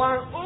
one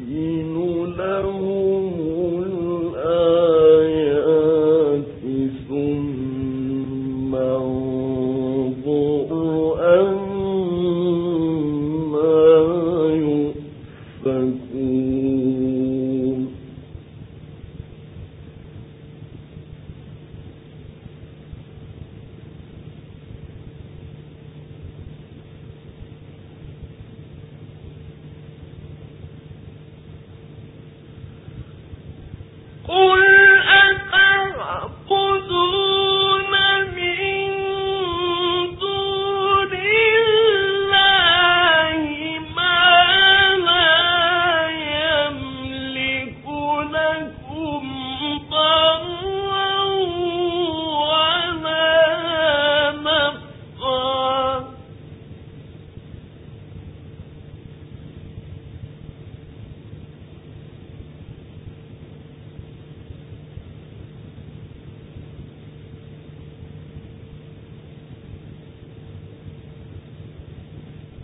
يُبَيِّنُ لَهُ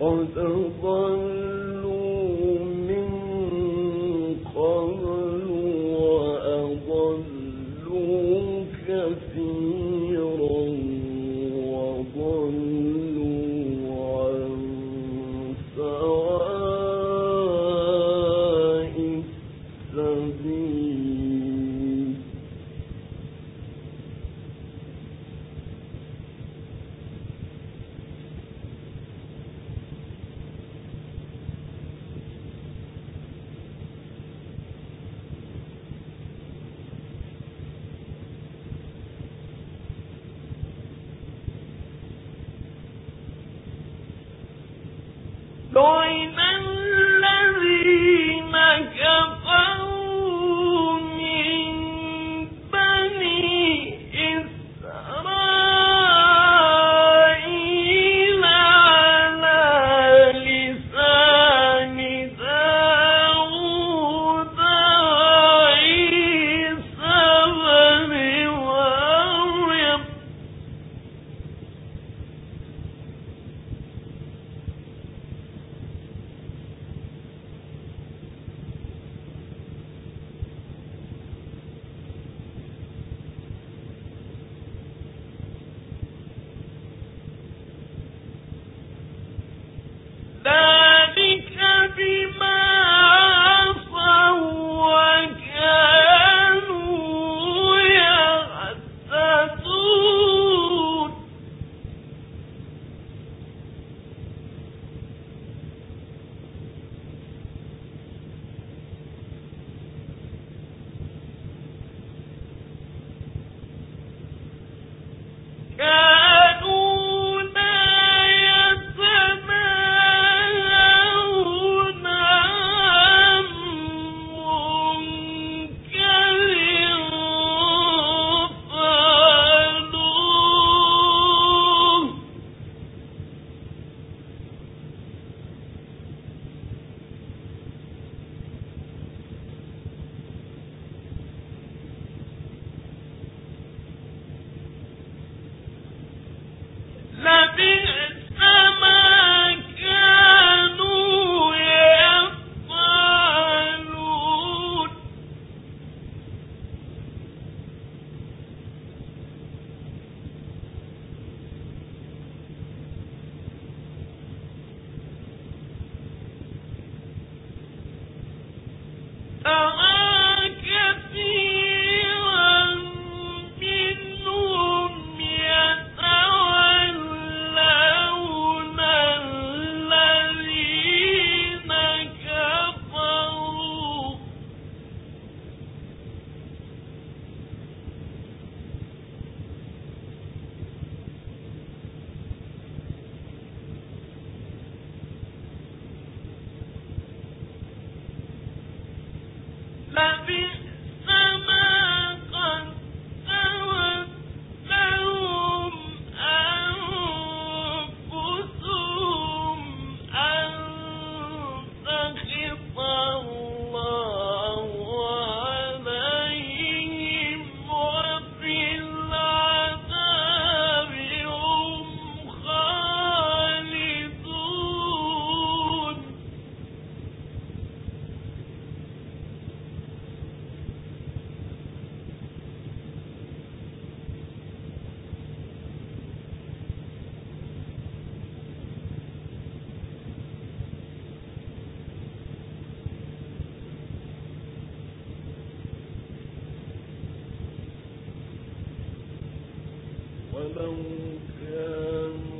قد ضلوا لك فبالحق ولو كانوا